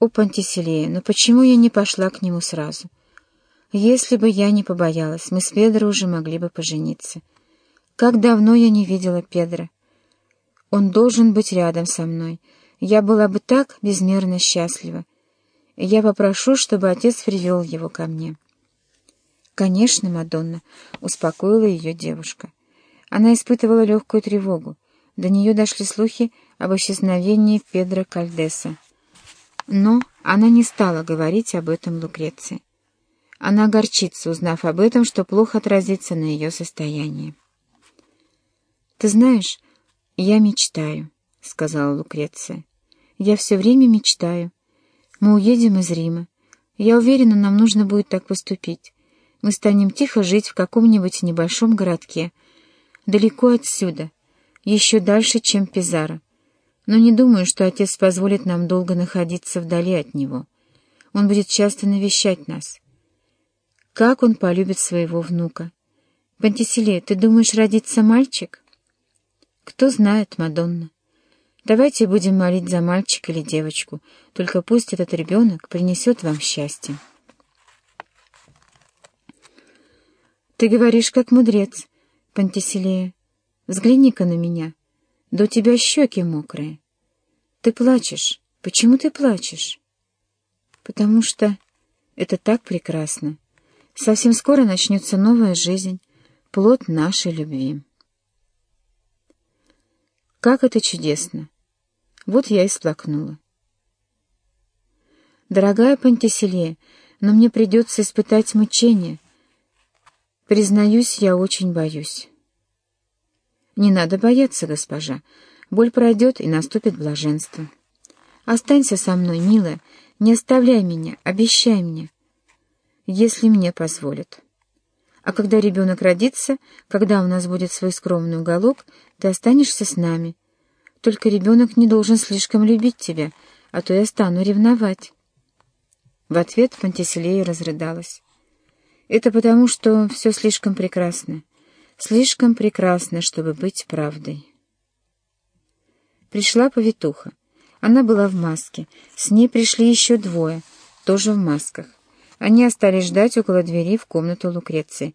«О, Пантиселея, но почему я не пошла к нему сразу? Если бы я не побоялась, мы с Педро уже могли бы пожениться. Как давно я не видела Педро. Он должен быть рядом со мной. Я была бы так безмерно счастлива. Я попрошу, чтобы отец привел его ко мне». «Конечно, Мадонна», — успокоила ее девушка. Она испытывала легкую тревогу. До нее дошли слухи об исчезновении Педро Кальдеса. Но она не стала говорить об этом Лукреции. Она огорчится, узнав об этом, что плохо отразится на ее состоянии. «Ты знаешь, я мечтаю», — сказала Лукреция. «Я все время мечтаю. Мы уедем из Рима. Я уверена, нам нужно будет так поступить. Мы станем тихо жить в каком-нибудь небольшом городке, далеко отсюда, еще дальше, чем Пизаро но не думаю, что отец позволит нам долго находиться вдали от него. Он будет часто навещать нас. Как он полюбит своего внука? Пантиселе, ты думаешь, родится мальчик? Кто знает, Мадонна. Давайте будем молить за мальчика или девочку, только пусть этот ребенок принесет вам счастье. Ты говоришь, как мудрец, Пантиселея. Взгляни-ка на меня. Да у тебя щеки мокрые. Ты плачешь. Почему ты плачешь? Потому что это так прекрасно. Совсем скоро начнется новая жизнь, плод нашей любви. Как это чудесно! Вот я и сплакнула. Дорогая Пантиселе, но мне придется испытать мучение. Признаюсь, я очень боюсь. Не надо бояться, госпожа. Боль пройдет, и наступит блаженство. Останься со мной, милая, не оставляй меня, обещай мне, если мне позволят. А когда ребенок родится, когда у нас будет свой скромный уголок, ты останешься с нами. Только ребенок не должен слишком любить тебя, а то я стану ревновать. В ответ Пантиселея разрыдалась. Это потому, что все слишком прекрасно. Слишком прекрасно, чтобы быть правдой. Пришла повитуха. Она была в маске. С ней пришли еще двое, тоже в масках. Они остались ждать около двери в комнату Лукреции,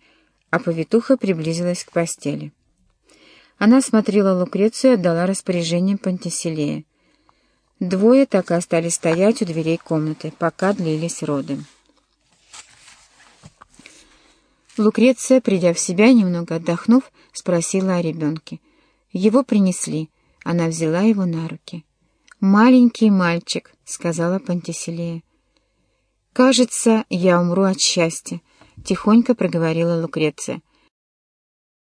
а повитуха приблизилась к постели. Она смотрела Лукрецию и отдала распоряжение Пантиселея. Двое так и остались стоять у дверей комнаты, пока длились роды. Лукреция, придя в себя, немного отдохнув, спросила о ребенке. Его принесли. Она взяла его на руки. «Маленький мальчик», — сказала Пантиселея. «Кажется, я умру от счастья», — тихонько проговорила Лукреция.